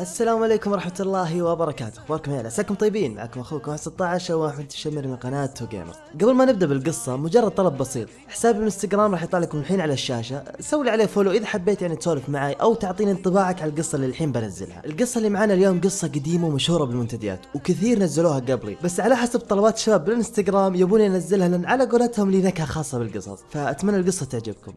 السلام عليكم ورحمة الله وبركاته، أخباركم يا عساكم طيبين؟ معكم أخوكم واحد 16 وأحمد الشمري من قناة تو جيمر. قبل ما نبدأ بالقصة مجرد طلب بسيط، حسابي الإنستغرام راح يطلع لكم الحين على الشاشة، سوي لي عليه follow إذا حبيت يعني تسولف معي أو تعطيني انطباعك على القصة اللي الحين بنزلها. القصة اللي معانا اليوم قصة قديمة ومشهورة بالمنتديات، وكثير نزلوها قبلي، بس على حسب طلبات الشباب بالإنستغرام يبوني انزلها لأن على قولتهم لي نكهة خاصة بالقصص، فأتمنى القصة تعجبكم.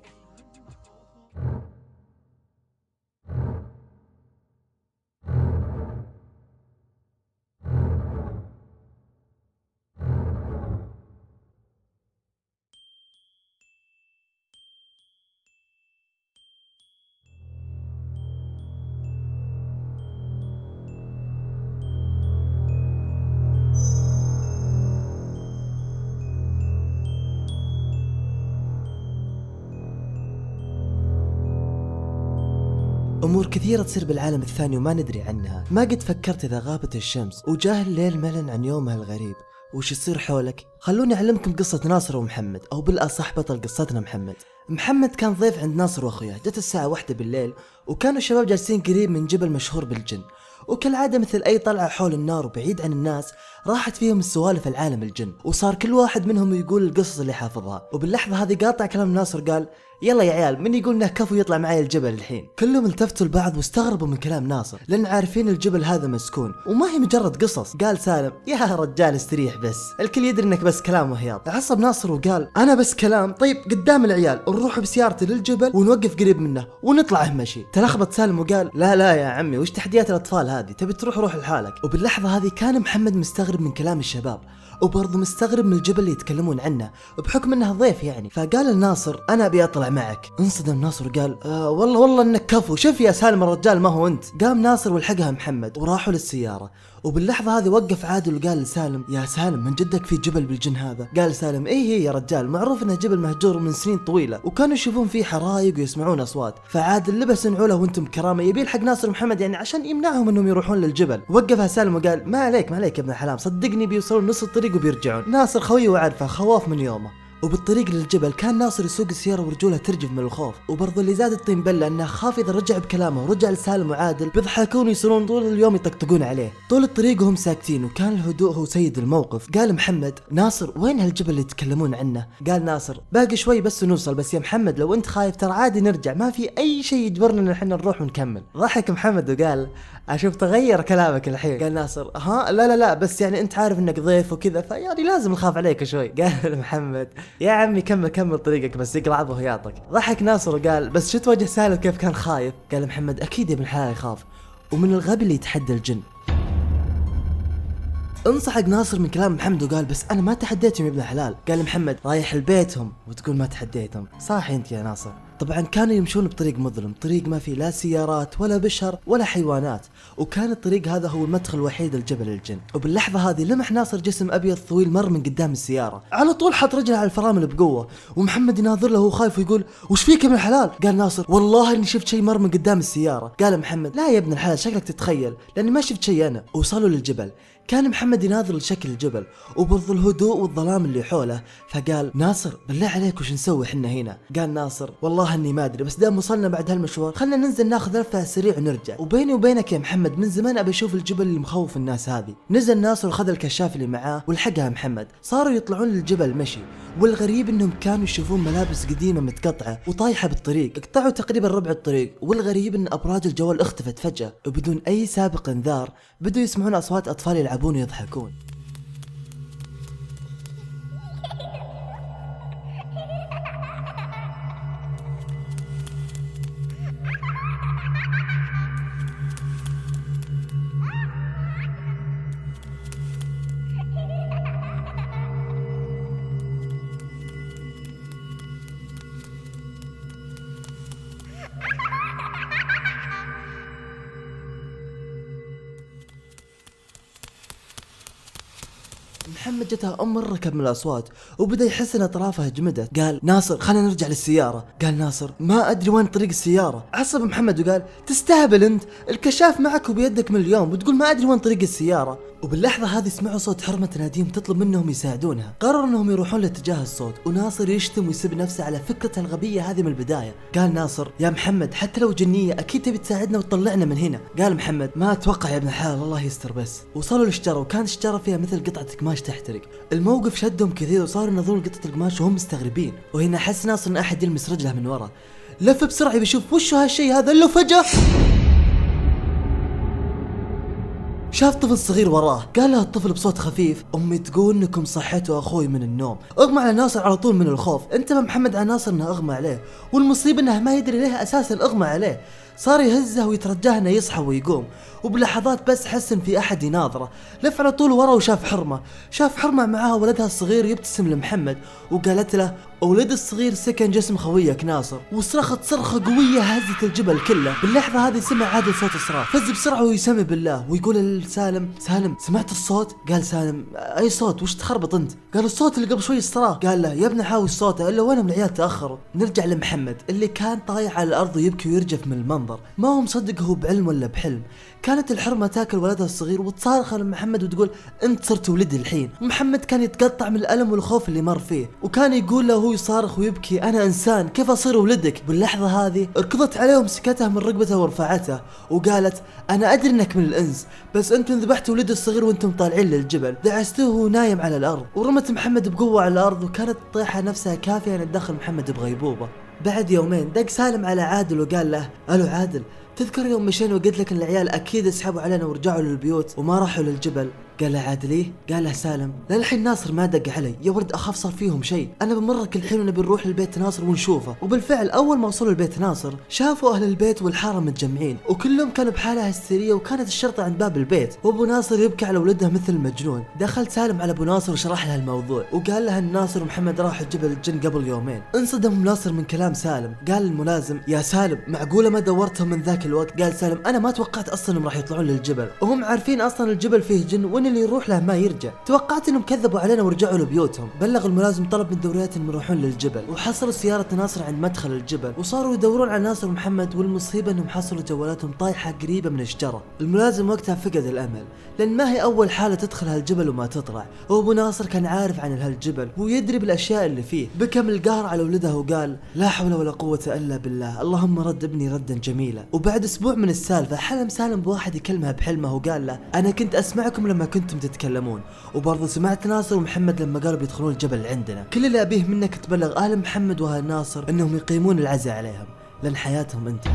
أمور كثيرة تصير بالعالم الثاني وما ندري عنها. ما قد فكرت إذا غابت الشمس وجاه الليل ملن عن يومها الغريب. وش يصير حولك؟ خلوني أعلمكم قصة ناصر ومحمد أو بالأصح بطل قصتنا محمد. محمد كان ضيف عند ناصر وأخوياه. جت الساعة واحدة بالليل وكانوا الشباب جالسين قريب من جبل مشهور بالجن. وكالعادة مثل أي طلعة حول النار وبعيد عن الناس راحت فيهم السوالف العالم الجن. وصار كل واحد منهم يقول القصص اللي حافظها. وباللحظة هذه قاطع كلام ناصر قال يلا يا عيال من يقول إنه كفو يطلع معي الجبل الحين؟ كلهم التفتوا لبعض واستغربوا من كلام ناصر لأن عارفين الجبل هذا مسكون وما هي مجرد قصص. قال سالم يا رجال استريح بس الكل يدري إنك بس كلام وهياط. عصب ناصر وقال أنا بس كلام طيب قدام العيال نروح بسيارتي للجبل ونوقف قريب منه ونطلع مشي تلخبط سالم وقال لا لا يا عمي وش تحديات الأطفال هذه؟ تبي تروح روح لحالك. وباللحظة هذه كان محمد مستغرب من كلام الشباب وبرضه مستغرب من الجبل اللي يتكلمون عنه بحكم إنه ضيف يعني. فقال لناصر أنا أبي أطلع معك. انصدم ناصر وقال آه والله والله إنك كفو. شوف يا سالم الرجال ما هو أنت. قام ناصر ولحقها محمد وراحوا للسيارة. وباللحظة هذه وقف عادل وقال لسالم يا سالم من جدك في جبل بالجن هذا؟ قال سالم اي هي يا رجال معروف إنه جبل مهجور من سنين طويلة وكانوا يشوفون فيه حرايق ويسمعون أصوات. فعادل لبس نعوله وأنتم بكرامة يبي يلحق ناصر محمد يعني عشان يمنعهم إنهم يروحون للجبل. وقفها سالم وقال ما عليك ما عليك يا ابن الحلال صدقني بيوصلون نص الطريق وبيرجعون. ناصر خوي وعارفه خواف من يومه. وبالطريق للجبل كان ناصر يسوق السيارة ورجوله ترجف من الخوف. وبرضه اللي زاد الطين بلة إنه خاف إذا رجع بكلامه ورجع لسالم وعادل بيضحكون ويصيرون طول اليوم يطقطقون عليه. طول الطريق وهم ساكتين وكان الهدوء هو سيد الموقف. قال محمد ناصر وين هالجبل اللي يتكلمون عنه؟ قال ناصر باقي شوي بس نوصل بس يا محمد لو أنت خايف ترى عادي نرجع ما في أي شيء يجبرنا إن إحنا نروح ونكمل. ضحك محمد وقال أشوف تغير كلامك الحين. قال ناصر ها لا لا لا بس يعني أنت عارف إنك ضيف وكذا فيعني لازم نخاف عليك شوي. قال محمد يا عمي كمل كمل طريقك بس اقرأ عضو وهياطك. ضحك ناصر وقال بس شفت وجه سالم كيف كان خايف؟ قال محمد أكيد يا ابن الحلال يخاف ومن الغبي اللي يتحدى الجن. انصحق ناصر من كلام محمد وقال بس أنا ما تحديتهم يا ابن الحلال. قال محمد رايح لبيتهم وتقول ما تحديتهم. صح أنت يا ناصر. طبعا كانوا يمشون بطريق مظلم طريق ما فيه لا سيارات ولا بشر ولا حيوانات وكان الطريق هذا هو المدخل الوحيد لجبل الجن. وباللحظة هذه لمح ناصر جسم أبيض طويل مر من قدام السيارة. على طول حط رجله على الفرامل بقوة ومحمد يناظر له وهو خايف ويقول وش فيك يا ابن الحلال؟ قال ناصر والله إني شفت شيء مر من قدام السيارة. قال محمد لا يا ابن الحلال شكلك تتخيل لأني ما شفت شيء أنا. وصلوا للجبل. كان محمد يناظر لشكل الجبل وبرضو الهدوء والظلام اللي حوله فقال ناصر بالله عليك وش نسوي حنا هنا؟ قال ناصر والله إني ما أدري بس دام وصلنا بعد هالمشوار خلنا ننزل ناخذ لفة سريع ونرجع. وبيني وبينك يا محمد من زمان أبي أشوف الجبل اللي مخوف الناس هذه. نزل ناصر وخذ الكشاف اللي معاه ولحقها محمد. صاروا يطلعون للجبل مشي. والغريب إنهم كانوا يشوفون ملابس قديمة متقطعة وطايحة بالطريق. قطعوا تقريبا ربع الطريق. والغريب إن أبراج الجوال اختفت فجأة. وبدون أي سابق إنذار بدوا يسمعون أصوات أطفال يلعبون ويضحكون. جتها أم ركب من الأصوات وبدأ يحس إن اطرافه جمدت. قال ناصر خلينا نرجع للسيارة. قال ناصر ما أدري وين طريق السيارة. عصب محمد وقال تستهبل أنت الكشاف معك وبيدك من اليوم وتقول ما أدري وين طريق السيارة. وباللحظة هذه سمعوا صوت حرمة تناديهم تطلب منهم يساعدونها. قرروا إنهم يروحون لاتجاه الصوت وناصر يشتم ويسب نفسه على فكرته الغبية هذه من البداية. قال ناصر يا محمد حتى لو جنية أكيد تبي تساعدنا وتطلعنا من هنا. قال محمد ما أتوقع يا ابن الحلال الله يستر بس. وصلوا للشجرة وكانت الشجرة فيها مثل قطعة قماش تحترق. الموقف شدهم كثير وصاروا ينظرون لقطعة القماش وهم مستغربين. وهنا حس ناصر إن أحد يلمس رجله من ورا. لف بسرعة بيشوف وشو هالشيء هذا؟ الا فجأة شاف طفل صغير وراه. قال له الطفل بصوت خفيف أمي تقول إنكم صحيتوا أخوي من النوم. اغمى على ناصر على طول من الخوف. انتبه محمد على ناصر إنه أغمى عليه. والمصيبه إنه ما يدري ليه أساسا اغمى عليه. صار يهزه ويترجاه انه يصحى ويقوم. وبلحظات بس حس إن في أحد يناظره. لف على طول ورا وشاف حرمة. شاف حرمة معاها ولدها الصغير يبتسم لمحمد. وقالت له ولد الصغير سكن جسم خويك ناصر وصرخت صرخة قوية هزت الجبل كله. باللحظة هذه سمع عادل صوت الصراخ فز بسرعة ويسمي بالله ويقول لسالم سالم سمعت الصوت؟ قال سالم أي صوت؟ وش تخربط أنت؟ قال الصوت اللي قبل شوي الصراخ قال له يا ابني حاول صوته إلا وينهم العيال تأخروا؟ نرجع لمحمد اللي كان طايح على الأرض ويبكي ويرجف من المنظر. ما هو مصدق هو بعلم ولا بحلم. كانت الحرمة تاكل ولدها الصغير وتصارخ على محمد وتقول انت صرت ولدي الحين. محمد كان يتقطع من الألم والخوف اللي مر فيه. وكان يقول له وهو يصارخ ويبكي أنا إنسان كيف أصير ولدك؟ باللحظة هذه ركضت عليه ومسكته من رقبته ورفعته وقالت أنا أدري إنك من الإنس بس أنتم ذبحتوا ولدي الصغير وأنتم طالعين للجبل. دعستوه وهو نايم على الأرض. ورمت محمد بقوة على الأرض وكانت الطيحه نفسها كافية ان تدخل محمد بغيبوبة. بعد يومين دق سالم على عادل وقال له ألو عادل تذكر يوم مشينا وقلت لك إن العيال أكيد اسحبوا علينا ورجعوا للبيوت وما راحوا للجبل. قال له عادل إيه؟ قال له سالم للحين ناصر ما دق علي يا ولد أخاف صار فيهم شيء أنا بمرك الحين ونبي نروح لبيت ناصر ونشوفه. وبالفعل أول ما وصلوا لبيت ناصر شافوا أهل البيت والحارة متجمعين. وكلهم كانوا بحالة هستيرية وكانت الشرطة عند باب البيت. وأبو ناصر يبكي على ولده مثل المجنون. دخل سالم على أبو ناصر وشرح له الموضوع. وقال له ان ناصر ومحمد راحوا جبل الجن قبل يومين. انصدم ناصر من كلام سالم. قال الملازم يا سالم معقولة ما دورتهم من ذاك الوقت؟ قال سالم أنا ما توقعت أصلا إنهم راح يطلعون للجبل. وهم عارفين أصلا الجبل فيه جن وان اللي يروح له ما يرجع. توقعت إنهم كذبوا علينا ورجعوا لبيوتهم. بلغ الملازم طلب من الدوريات انهم يروحون للجبل وحصلوا سيارة ناصر عند مدخل الجبل. وصاروا يدورون على ناصر ومحمد والمصيبة إنهم حصلوا جوالاتهم طايحة قريبة من الشجرة. الملازم وقتها فقد الأمل لأن ما هي أول حالة تدخل هالجبل وما تطلع. وأبو ناصر كان عارف عن هالجبل ويدري بالأشياء اللي فيه. بكى من القهر على ولده وقال لا حول ولا قوة إلا بالله اللهم رد ابني ردا جميلا. وبعد أسبوع من السالفة حلم سالم بواحد يكلمه بحلمه وقال له أنا كنت أسمعكم لما كنتم تتكلمون. وبرضه سمعت ناصر ومحمد لما قالوا بيدخلون الجبل عندنا. كل اللي أبيه منك تبلغ أهل محمد واهل ناصر أنهم يقيمون العزاء عليهم لأن حياتهم انتهت.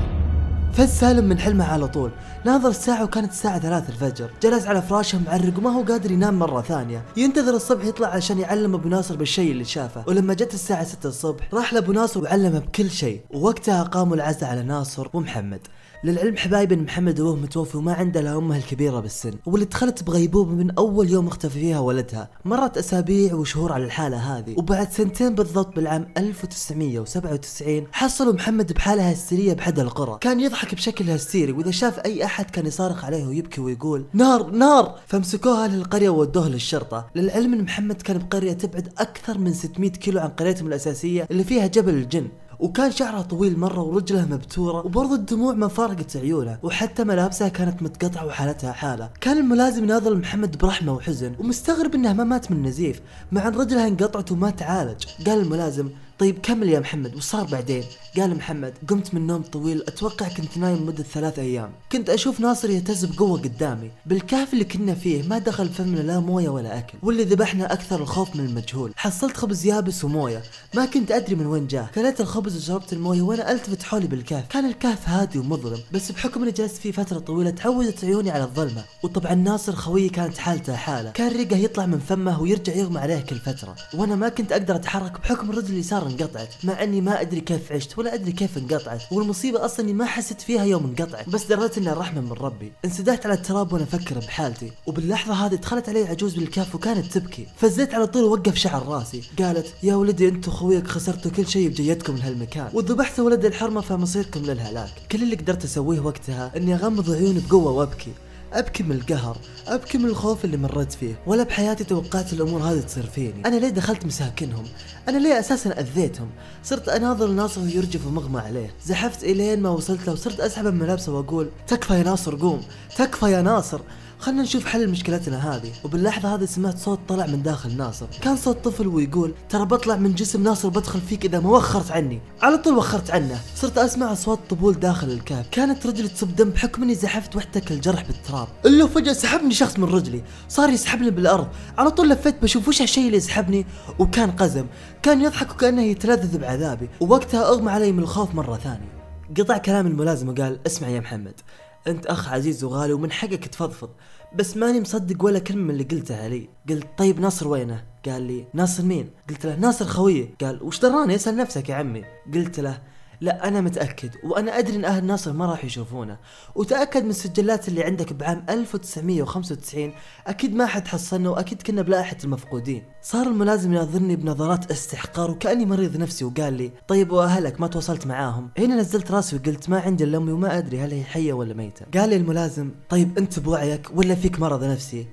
فز سالم من حلمه على طول. ناظر الساعة وكانت الساعة ثلاث الفجر. جلس على فراشه معرق وما هو قادر ينام مرة ثانية. ينتظر الصبح يطلع عشان يعلم أبو ناصر بالشيء اللي شافه. ولما جت الساعة ستة الصبح راح لأبو ناصر وعلمه بكل شيء. ووقتها قاموا العزاء على ناصر ومحمد. للعلم حبايبي إن محمد ابوه متوفي وما عنده إلا أمه الكبيرة بالسن واللي دخلت بغيبوبة من أول يوم اختفى فيها ولدها. مرت أسابيع وشهور على الحالة هذه وبعد سنتين بالضبط بالعام 1997 حصلوا محمد بحاله هستيريه بحد القرى. كان يضحك بشكل هستيري وإذا شاف أي أحد كان يصارخ عليه ويبكي ويقول نار نار! فمسكوه أهل القريه وودوه للشرطة. للعلم إن محمد كان بقرية تبعد أكثر من 600 كيلو عن قريتهم الأساسية اللي فيها جبل الجن. وكان شعره طويل مرة ورجله مبتورة وبرضه الدموع ما فارقت عيونه وحتى ملابسها كانت متقطعة وحالتها حالة. كان الملازم يناظر محمد برحمة وحزن ومستغرب إنه ما مات من نزيف مع إن رجلها انقطعت وما تعالج. قال الملازم طيب كمل يا محمد وش صار بعدين؟ قال محمد قمت من نوم طويل أتوقع كنت نايم مدة ثلاث أيام. كنت أشوف ناصر يهتز بقوة قدامي. بالكهف اللي كنا فيه ما دخل فمنا لا موية ولا أكل واللي ذبحنا أكثر الخوف من المجهول. حصلت خبز يابس وموية ما كنت أدري من وين جاه كليت الخبز وشربت الموية وأنا ألتفت حولي بالكهف. كان الكهف هادي ومظلم بس بحكم إني جلست فيه فترة طويلة تعودت عيوني على الظلمة. وطبعا ناصر خويي كانت حالته حالة. كان ريقه يطلع من فمه ويرجع يغمى عليه كل فترة. وأنا ما كنت أقدر أتحرك بحكم الرجل اليسار انقطعت مع إني ما أدري كيف عشت ولا أدري كيف انقطعت والمصيبة أصلا إني ما حسيت فيها يوم انقطعت. بس دريت إنها رحمة من ربي. انسدحت على التراب وأنا أفكر بحالتي. وباللحظة هذه دخلت علي عجوز بالكهف وكانت تبكي. فزيت على طول ووقف شعر راسي. قالت يا ولدي أنت وخويك خسرتوا كل شيء بجيتكم لهالمكان. وذبحتوا ولد الحرمة فمصيركم للهلاك. كل اللي قدرت أسويه وقتها إني أغمض عيوني بقوة وأبكي. أبكي من القهر أبكي من الخوف اللي مريت فيه ولا بحياتي توقعت الأمور هذه تصير فيني. أنا ليه دخلت مساكنهم؟ أنا ليه أساسا أذيتهم؟ صرت أناظر ناصر يرجف ومغمى عليه. زحفت إلين ما وصلت له وصرت اسحب من ملابسه وأقول تكفى يا ناصر قوم تكفى يا ناصر. خلنا نشوف حل مشكلتنا هذه. وباللحظة هذه سمعت صوت طلع من داخل ناصر. كان صوت طفل ويقول ترى بطلع من جسم ناصر بدخل فيك إذا ما وخرت عني. على طول وخرت عنه. صرت أسمع أصوات طبول داخل الكهف كانت رجلي تصب دم بحكم إني زحفت واحتك الجرح بالتراب. إلا فجأة سحبني شخص من رجلي. صار يسحبني بالأرض. على طول لفيت بشوف وش هالشيء اللي يسحبني. وكان قزم. كان يضحك وكأنه يتلذذ بعذابي. ووقتها أغمى علي من الخوف مرة ثانية. قطع كلام الملازم وقال اسمع يا محمد. أنت أخ عزيز وغالي ومن حقك تفضفض. بس ماني مصدق ولا كلمة من اللي قلتها علي قلت طيب ناصر وينه؟ قال لي ناصر مين؟ قلت له ناصر خويه قال وش دراني؟ اسأل نفسك يا عمي. قلت له لا أنا متأكد وأنا أدري إن أهل ناصر ما راح يشوفونه. وتأكد من السجلات اللي عندك بعام 1995 أكيد ما حد حصلنا وأكيد كنا بلائحة المفقودين. صار الملازم ينظرني بنظرات استحقار وكأني مريض نفسي وقال لي طيب وأهلك ما تواصلت معاهم؟ هنا نزلت راسي وقلت ما عندي إلا أمي وما أدري هل هي حية ولا ميتة. قال لي الملازم طيب أنت بوعيك ولا فيك مرض نفسي؟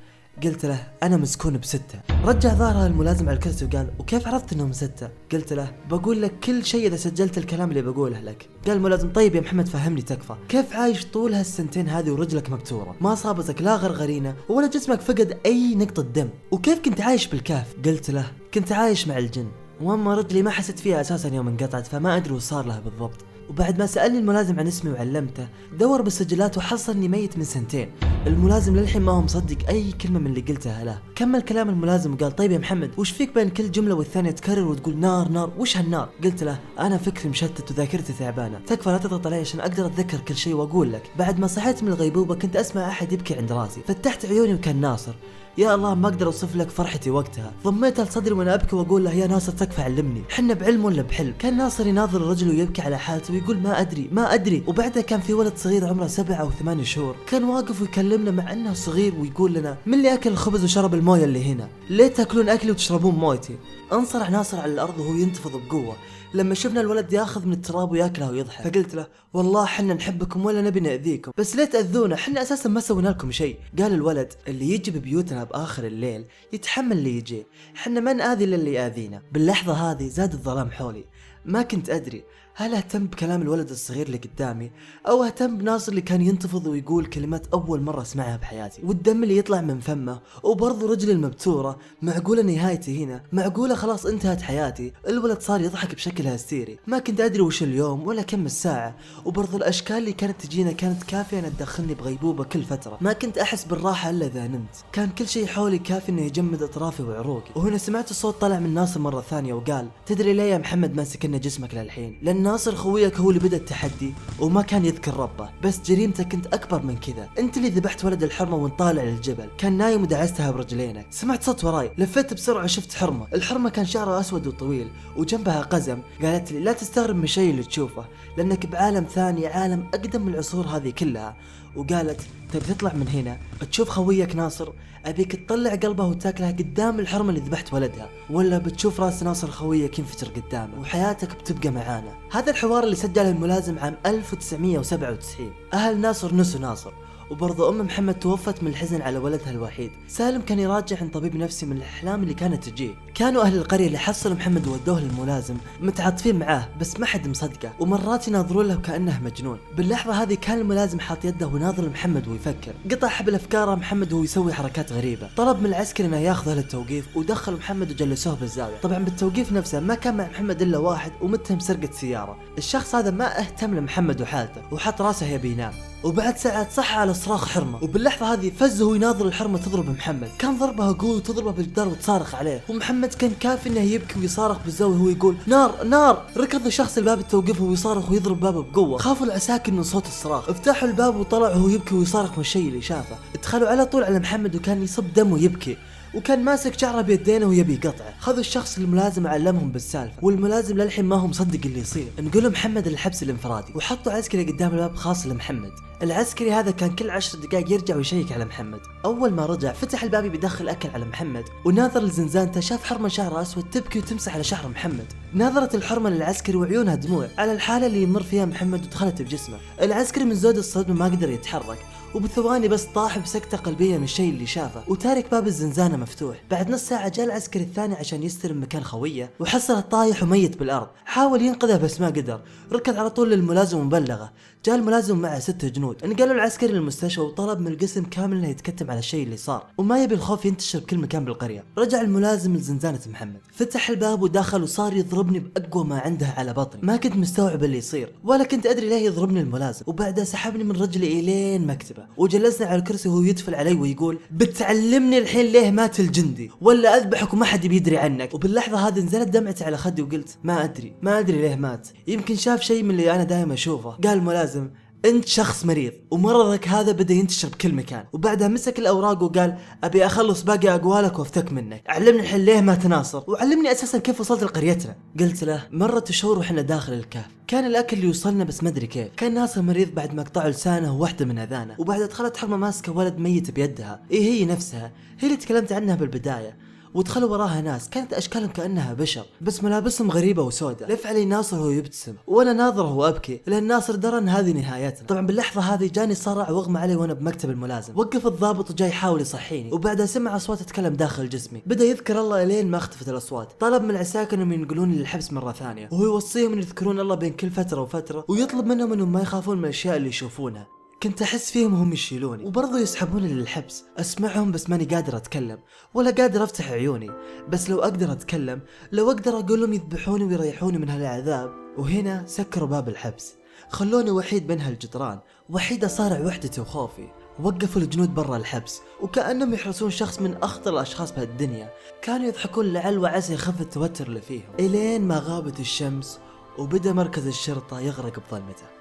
قلت له أنا مسكون بستة. رجع ظهره الملازم على الكرسي وقال وكيف عرفت إنهم ستة؟ قلت له بقول لك كل شيء إذا سجلت الكلام اللي بقوله لك. قال الملازم طيب يا محمد فهمني تكفى. كيف عايش طول هالسنتين هذه ورجلك مكسورة ما صابتك لا غرغرينة ولا جسمك فقد أي نقطة دم. وكيف كنت عايش بالكهف؟ قلت له كنت عايش مع الجن. وأما رجلي ما حسيت فيها أساسا يوم انقطعت فما أدري وش صار لها بالضبط. وبعد ما سألني الملازم عن اسمي وعلمته دور بالسجلات وحصل إني ميت من سنتين. الملازم للحين ما هو مصدق أي كلمة من اللي قلتها. له كمل كلام الملازم وقال طيب يا محمد وش فيك بين كل جملة والثانية تكرر وتقول نار نار وش هالنار؟ قلت له أنا فكري مشتت وذاكرتي تعبانة تكفى لا تضغط علي عشان أقدر أتذكر كل شيء وأقول لك. بعد ما صحيت من الغيبوبة كنت أسمع أحد يبكي عند راسي. فتحت عيوني وكان ناصر. يا الله ما أقدر أوصف لك فرحتي وقتها. ضميتها لصدري وأنا أبكي وأقول له يا ناصر تكفى علمني. حنا بعلم ولا بحلم؟ كان ناصر يناظر الرجل ويبكي على حالته ويقول ما أدري ما أدري. وبعدها كان في ولد صغير عمره سبع أو ثمان شهور. كان واقف ويكلمنا مع إنه صغير ويقول لنا من اللي اكل الخبز وشرب الموية اللي هنا؟ ليه تأكلون أكلي وتشربون مويتي؟ انصرع ناصر على الأرض وهو ينتفض بقوة. لما شفنا الولد ياخذ من التراب وياكله ويضحك. فقلت له والله حنا نحبكم ولا نبي نأذيكم. بس ليه تأذونا حنا أساسا ما سوينا لكم شيء. قال الولد اللي يجي ببيوتنا بآخر الليل يتحمل اللي يجي. حنا ما نآذي إلا اللي يآذينا. باللحظة هذه زاد الظلام حولي. ما كنت أدري هل اهتم بكلام الولد الصغير اللي قدامي؟ أو اهتم بناصر اللي كان ينتفض ويقول كلمات أول مرة أسمعها بحياتي. والدم اللي يطلع من فمه وبرضه رجلي المبتورة. معقولة نهايتي هنا؟ معقولة خلاص انتهت حياتي؟ الولد صار يضحك بشكل هستيري. ما كنت أدري وش اليوم ولا كم الساعة. وبرضه الأشكال اللي كانت تجينا كانت كافية إنها تدخلني بغيبوبة كل فترة. ما كنت أحس بالراحة إلا إذا نمت. كان كل شيء حولي كافي إنه يجمد أطرافي وعروقي. وهنا سمعت الصوت طلع من ناصر مرة ثانية وقال تدري ليه يا محمد ما سكننا جسمك للحين؟ لأن ناصر خويك هو اللي بدأ التحدي وما كان يذكر ربه بس جريمتك كنت أكبر من كذا. أنت اللي ذبحت ولد الحرمة وأنت طالع للجبل. كان نايم ودعستها برجلينك سمعت صوت وراي. لفيت بسرعة شفت حرمة. الحرمة كان شعرها أسود وطويل وجنبها قزم. قالت لي لا تستغرب من الشيء اللي تشوفه لأنك بعالم ثاني عالم أقدم من العصور هذه كلها. وقالت تبي تطلع من هنا؟ تشوف خويك ناصر. أبيك تطلع قلبه وتاكلها قدام الحرمه اللي ذبحت ولدها. ولا بتشوف راس ناصر خويك ينفجر قدامه. وحياتك بتبقى معانا. هذا الحوار اللي سجله الملازم عام 1997 أهل ناصر نسوا ناصر. وبرضه أم محمد توفت من الحزن على ولدها الوحيد. سالم كان يراجع عن طبيب نفسي من الأحلام اللي كانت تجيه. كانوا أهل القرية اللي حصلوا محمد وودوه للملازم متعاطفين معاه بس ما حد مصدقه ومرات يناظرون له كأنه مجنون. باللحظة هذه كان الملازم حاط يده وناظر محمد ويفكر قطع حبل أفكاره محمد وهو يسوي حركات غريبة. طلب من العسكري إنه ياخذه للتوقيف ودخل محمد وجلسوه بالزاوية. طبعا بالتوقيف نفسه ما كان مع محمد إلا واحد ومتهم سرقة سيارة. الشخص هذا ما أهتم لمحمد وحالته وحط راسه يبي ينام. وبعد ساعات صح على صراخ حرمة. وباللحظة هذه فز وهو يناظر الحرمة تضرب محمد. كان ضربها قوي وتضربه بالجدار وتصارخ عليه. ومحمد كان كافي إنه يبكي ويصارخ بالزاوية وهو يقول نار نار! ركض الشخص الباب التوقيف وهو يصارخ ويضرب بابه بقوة. خافوا العساكر من صوت الصراخ. افتحوا الباب وطلع وهو يبكي ويصارخ من الشيء اللي شافه. دخلوا على طول على محمد وكان يصب دم ويبكي. وكان ماسك شعره بيدينه ويبي يقطعه. خذوا الشخص الملازم علمهم بالسالفة. والملازم للحين ما هو مصدق اللي يصير. نقول محمد الحبس الانفرادي. وحطوا عسكري قدام الباب خاص لمحمد. العسكري هذا كان كل عشر دقائق يرجع ويشيك على محمد. أول ما رجع فتح الباب بيدخل أكل على محمد. وناظر لزنزانته شاف حرمة شعرها أسود تبكي وتمسح على شعر محمد. نظرت الحرمة للعسكري وعيونها دموع. على الحالة اللي يمر فيها محمد ودخلت بجسمه. العسكري من زود الصدمة ما قدر يتحرك. وبثواني بس طاح بسكتة قلبية من الشيء اللي شافه. وتارك باب الزنزانة مفتوح. بعد نص ساعة جاء العسكري الثاني عشان يستلم مكان خوية وحصله طايح وميت بالأرض. حاول ينقذه بس ما قدر. ركض على طول للملازم ومبلغه. جاء الملازم معه ستة جنود. انقلوا العسكري للمستشفى وطلب من القسم كامل إنه يتكتم على الشيء اللي صار. وما يبي الخوف ينتشر بكل مكان بالقرية. رجع الملازم لزنزانة محمد. فتح الباب ودخل وصار يضربني بأقوى ما عنده على بطني. ما كنت مستوعب اللي يصير ولا كنت أدري ليه يضربني الملازم. وبعدها سحبني من رجلي إلين مكتبه. وجلسنا على الكرسي وهو يدفل علي ويقول بتعلمني الحين ليه مات الجندي؟ ولا أذبحك وما حد بيدري عنك. وباللحظة هذه نزلت دمعتي على خدي وقلت ما أدري ما أدري ليه مات. يمكن شاف شيء من اللي أنا دائما أشوفه. قال الملازم انت شخص مريض ومرضك هذا بدا ينتشر بكل مكان. وبعدها مسك الأوراق وقال أبي أخلص باقي أقوالك وأفتك منك. علمني الحين ليه ما تناصر وعلمني أساسا كيف وصلت لقريتنا. قلت له مرت شهور وإحنا داخل الكهف. كان الأكل يوصلنا بس ما أدري كيف. كان ناصر مريض بعد ما قطعوا لسانه وواحده من أذانه. وبعدها دخلت حرمة ماسكة ولد ميت بيدها. اي هي نفسها؟ هي اللي تكلمت عنها بالبداية. ودخلوا وراها ناس. كانت أشكالهم كأنها بشر بس ملابسهم غريبة وسوداء. لف علي ناصر وهو يبتسم. وأنا ناظره وابكي لأن ناصر درى ان هذه نهايتنا. طبعا باللحظة هذه جاني صرع وأغمى علي وأنا بمكتب الملازم. وقف الضابط وجاي يحاول يصحيني. وبعدها سمع أصوات تتكلم داخل جسمي. بدأ يذكر الله إلين ما اختفت الأصوات. طلب من العساكر إنهم ينقلوني للحبس مرة ثانية. وهو يوصيهم ان يذكرون الله بين كل فترة وفترة ويطلب منهم إنهم ما يخافون من الأشياء اللي يشوفونها. كنت أحس فيهم وهم يشيلوني. وبرضه يسحبوني للحبس. أسمعهم بس ماني قادر أتكلم. ولا قادر أفتح عيوني. بس لو أقدر أتكلم لو أقدر أقول لهم يذبحوني ويريحوني من هالعذاب. وهنا سكروا باب الحبس. خلوني وحيد بين هالجدران. وحيد أصارع وحدتي وخوفي. وقفوا الجنود برا الحبس. وكأنهم يحرسون شخص من أخطر الأشخاص بهالدنيا. كانوا يضحكون لعل وعسى يخف التوتر اللي فيهم. إلين ما غابت الشمس وبدأ مركز الشرطة يغرق بظلمته.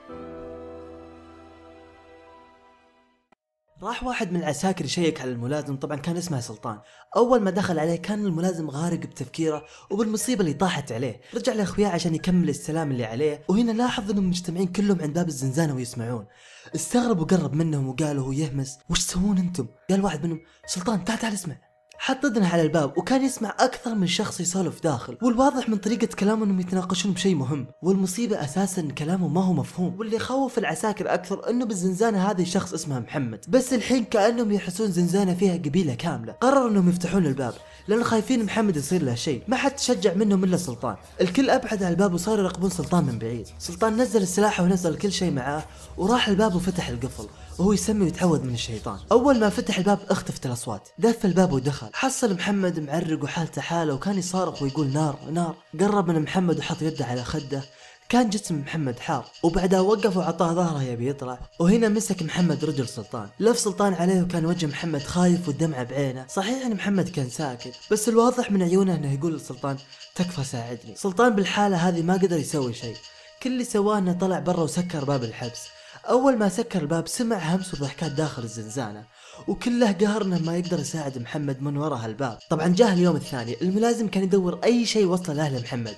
راح واحد من العساكر يشيك على الملازم طبعا كان اسمه سلطان. أول ما دخل عليه كان الملازم غارق بتفكيره وبالمصيبة اللي طاحت عليه. رجع لأخوياه عشان يكمل السلام اللي عليه وهنا لاحظ إنهم مجتمعين كلهم عند باب الزنزانة ويسمعون. استغرب وقرب منهم وقال وهو يهمس وش تسوون أنتم؟ قال واحد منهم سلطان تعال تعال اسمع. حط اذنه على الباب وكان يسمع أكثر من شخص يسولف داخل والواضح من طريقة كلامه إنهم يتناقشون بشيء مهم والمصيبة أساسا ان كلامه ما هو مفهوم واللي خوف العساكر أكثر إنه بالزنزانة هذه شخص اسمه محمد بس الحين كأنهم يحسون زنزانة فيها قبيلة كاملة قرروا إنهم يفتحون الباب لأن خايفين محمد يصير له شيء ما حد تشجع منهم إلا سلطان الكل أبعد على الباب وصاروا يراقبون سلطان من بعيد سلطان نزل السلاح ونزل كل شيء معاه وراح الباب وفتح القفل. وهو يسمي ويتعوذ من الشيطان. أول ما فتح الباب اختفت الأصوات. دف الباب ودخل. حصل محمد معرق وحالته حالة وكان يصارخ ويقول نار نار. قرب من محمد وحط يده على خده. كان جسم محمد حار. وبعدها وقف وعطاه ظهره يبي يطلع. وهنا مسك محمد رجل سلطان. لف سلطان عليه وكان وجه محمد خايف والدمعة بعينه. صحيح إن محمد كان ساكت بس الواضح من عيونه إنه يقول لسلطان تكفى ساعدني. سلطان بالحالة هذه ما قدر يسوي شيء. كل اللي سواه إنه طلع برا وسكر باب الحبس. أول ما سكر الباب سمع همس وضحكات داخل الزنزانة وكله قهر انه ما يقدر يساعد محمد من وراء هالباب. طبعا جاه اليوم الثاني الملازم كان يدور أي شيء وصل لاهل محمد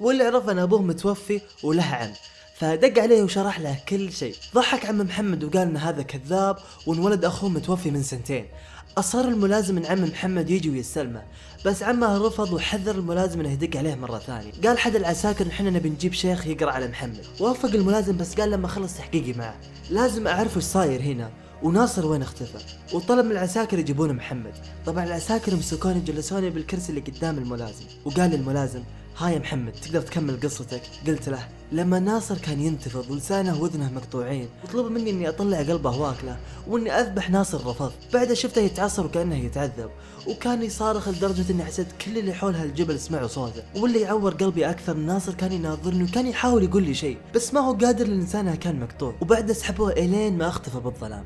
واللي عرف إن أبوه متوفي وله عم فدق عليه وشرح له كل شيء. ضحك عم محمد وقال إن هذا كذاب وإن ولد أخوه متوفي من سنتين. أصر الملازم ان عم محمد يجي ويستلمه بس عمه رفض وحذر الملازم إنه يدق عليه مرة ثانية. قال حد العساكر إحنا نبي نجيب شيخ يقرأ على محمد. وافق الملازم بس قال لما خلص تحقيقي معه. لازم أعرف وش صاير هنا وناصر وين اختفى. وطلب من العساكر يجيبون محمد. طبعا العساكر مسكوني جلسوني بالكرسي اللي قدام الملازم. وقال للملازم ها يا محمد تقدر تكمل قصتك. قلت له لما ناصر كان ينتفض ولسانه واذنه مقطوعين وطلب مني إني أطلع قلبه واكله وإني أذبح ناصر رفض. بعدها شفته يتعصر وكأنه يتعذب وكان يصارخ لدرجة إني حسيت كل اللي حول هالجبل سمعوا صوته. واللي يعور قلبي أكثر ناصر كان يناظرني وكان يحاول يقول لي شيء بس ما هو قادر لسانه كان مقطوع. وبعدها سحبوه إلين ما اختفى بالظلام.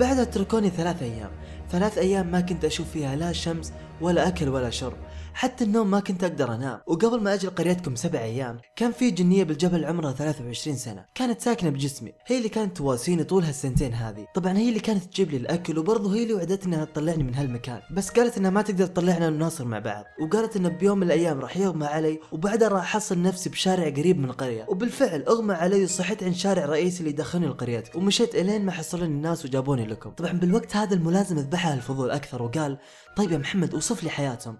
بعدها تركوني ثلاث أيام. ثلاث أيام ما كنت أشوف فيها لا شمس ولا أكل ولا شرب. حتى النوم ما كنت أقدر أنام. وقبل ما أجي قريتكم سبع أيام كان في جنية بالجبل عمرها 23 سنة. كانت ساكنة بجسمي. هي اللي كانت تواسيني طول هالسنتين هذه. طبعا هي اللي كانت تجيب لي الأكل وبرضه هي اللي وعدتني إنها تطلعني من هالمكان. بس قالت إنها ما تقدر تطلعنا وناصر مع بعض. وقالت انه بيوم من الأيام راح يغمى علي وبعدها راح أحصل نفسي بشارع قريب من القرية. وبالفعل أغمى علي وصحيت عند شارع رئيسي اللي يدخلني لقريتك ومشيت إلين ما حصلني الناس وجابوني لكم. طبعا بالوقت هذا الملازم ذبحها الفضول أكثر وقال طيب يا محمد أوصف لي حياتهم.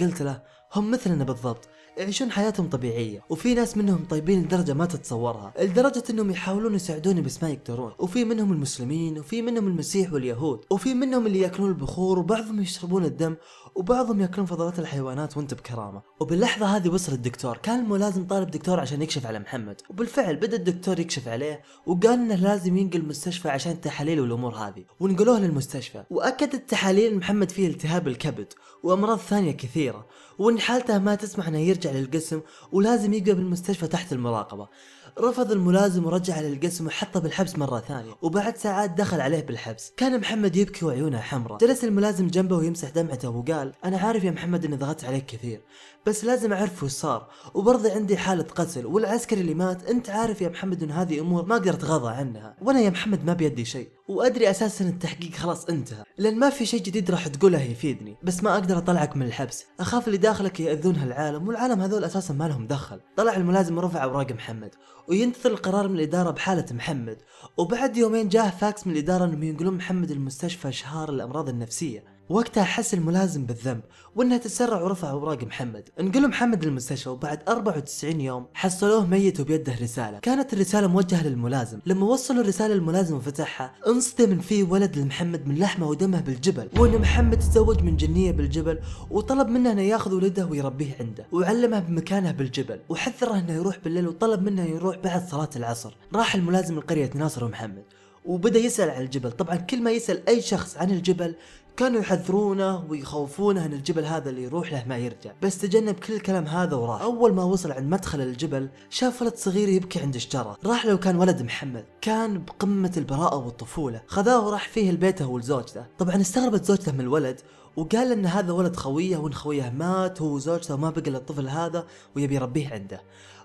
قلت له هم مثلنا بالضبط يعيشون حياتهم طبيعية وفي ناس منهم طيبين لدرجة ما تتصورها لدرجة إنهم يحاولون يساعدوني بس ما يقدرون وفي منهم المسلمين وفي منهم المسيح واليهود وفي منهم اللي يأكلون البخور وبعضهم يشربون الدم وبعضهم ياكلون فضلات الحيوانات وانت بكرامة. وباللحظة هذه وصل الدكتور. كان الملازم طالب دكتور عشان يكشف على محمد. وبالفعل بدأ الدكتور يكشف عليه وقال إنه لازم ينقل المستشفى عشان التحاليل والأمور هذه. ونقلوه للمستشفى. واكد التحاليل محمد فيه التهاب الكبد وأمراض ثانية كثيرة. وإن حالته ما تسمح إنه يرجع للقسم ولازم يقعد بالمستشفى تحت المراقبة. رفض الملازم ورجع للقسم وحطه بالحبس مرة ثانية. وبعد ساعات دخل عليه بالحبس. كان محمد يبكي وعيونه حمراء. جلس الملازم جنبه ويمسح دمعته وقال أنا عارف يا محمد إني ضغطت عليك كثير. بس لازم أعرف وش صار. وبرضه عندي حالة قتل والعسكري اللي مات أنت عارف يا محمد إن هذه أمور ما أقدر أتغاضى عنها. وأنا يا محمد ما بيدي شيء. وأدري أساسا التحقيق خلاص انتهى. لأن ما في شيء جديد راح تقوله يفيدني. بس ما أقدر أطلعك من الحبس. أخاف اللي داخلك يأذون هالعالم والعالم هذول أساسا ما لهم دخل. طلع الملازم ورفع أوراق محمد وينتظر القرار من الإدارة بحالة محمد. وبعد يومين جاه فاكس من الإدارة أنهم ينقلون محمد المستشفى شهار الأمراض النفسية. وقتها حس الملازم بالذنب وإنها تسرع ورفع أوراق محمد. انقلوا محمد للمستشفى وبعد 94 يوم حصلوه ميت وبيده رسالة. كانت الرسالة موجهة للملازم. لما وصلوا الرسالة للملازم وفتحها انصدم إن في ولد لمحمد من لحمه ودمه بالجبل وإن محمد تزوج من جنية بالجبل وطلب منه انه يأخذ ولده ويربيه عنده وعلمه بمكانه بالجبل وحذره أنه يروح بالليل وطلب منه يروح بعد صلاة العصر. راح الملازم لقرية ناصر ومحمد وبدأ يسأل عن الجبل. طبعا كل ما يسأل أي شخص عن الجبل كانوا يحذرونه ويخوفونه إن الجبل هذا اللي يروح له ما يرجع. بس تجنب كل الكلام هذا وراح. أول ما وصل عند مدخل الجبل شاف ولد صغير يبكي عند الشجرة. راح له كان ولد محمد. كان بقمة البراءة والطفولة. خذاه وراح فيه لبيته ولزوجته. طبعا استغربت زوجته من الولد وقال إن هذا ولد خويه وإن خويه مات هو وزوجته وما بقى للطفل هذا ويبي يربيه عنده.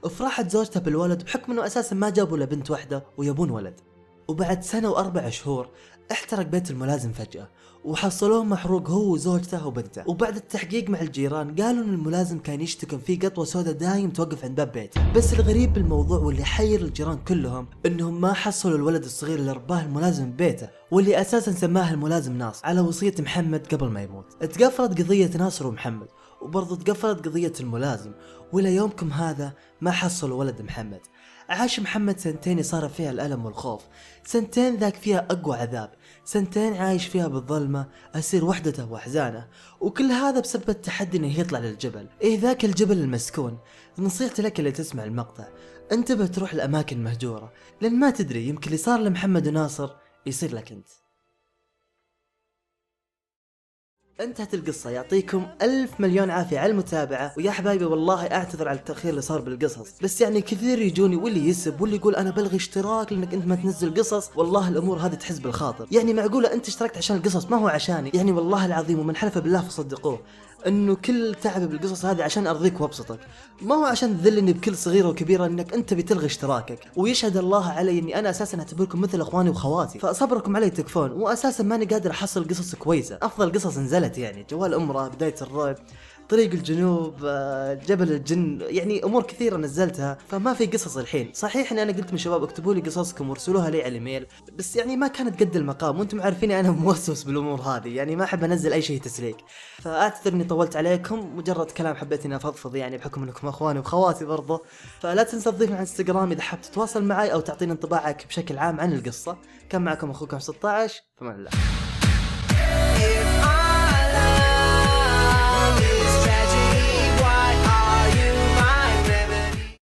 فرحت زوجته بالولد بحكم إنه أساسا ما جابوا له بنت واحدة ويبون ولد. وبعد سنة وأربع شهور احترق بيت الملازم فجأة. وحصلوه محروق هو وزوجته وبنته. وبعد التحقيق مع الجيران قالوا إن الملازم كان يشتكي في قطوة سوداء دايم توقف عند باب بيته. بس الغريب بالموضوع واللي حير الجيران كلهم إنهم ما حصلوا الولد الصغير اللي رباه الملازم ببيته واللي أساسا سماه الملازم ناصر على وصية محمد قبل ما يموت. تقفلت قضية ناصر ومحمد وبرضه تقفلت قضية الملازم. وإلى يومكم هذا ما حصلوا ولد محمد. عاش محمد سنتين يصارع فيها الألم والخوف. سنتين ذاك فيها أقوى عذاب. سنتين عايش فيها بالظلمة أسير وحدته وأحزانه. وكل هذا بسبب التحدي إنه يطلع للجبل. إيه ذاك الجبل المسكون. نصيحتي لك اللي تسمع المقطع. انتبه تروح الأماكن المهجورة لأن ما تدري يمكن اللي صار لمحمد وناصر يصير لك أنت. انتهت القصة. يعطيكم ألف مليون عافية على المتابعة. ويا حبايبي والله أعتذر على التأخير اللي صار بالقصص. بس يعني كثير يجوني واللي يسب واللي يقول أنا بلغي اشتراك لأنك أنت ما تنزل قصص. والله الأمور هذه تحز بالخاطر. يعني معقولة أنت اشتركت عشان القصص؟ ما هو عشاني. يعني والله العظيم ومن حلف بالله فصدقوه. إنه كل تعبي بالقصص هذه عشان أرضيك وأبسطك. ما هو عشان تذلني بكل صغيرة وكبيرة إنك أنت بتلغي اشتراكك. ويشهد الله علي إني أنا أساسا أعتبركم مثل إخواني وخواتي. فصبركم علي تكفون واساسا ماني قادر أحصل قصص كويسة. أفضل قصص نزلت يعني. جوال أمرأة بداية الرعب. طريق الجنوب آه، جبل الجن يعني أمور كثيرة نزلتها فما في قصص الحين. صحيح إني أنا قلت من شباب اكتبوا لي قصصكم وارسلوها لي على الايميل بس يعني ما كانت قد المقام وأنتم عارفيني أنا موسوس بالأمور هذه يعني ما أحب أنزل أي شيء تسليك فأعتذر إني طولت عليكم مجرد كلام حبيت إني أفضفض يعني بحكم إنكم أخواني وخواتي برضه فلا تنسى تضيفني على انستغرام إذا حاب تتواصل معي أو تعطيني انطباعك بشكل عام عن القصة. كان معكم أخوكم 16 فمان الله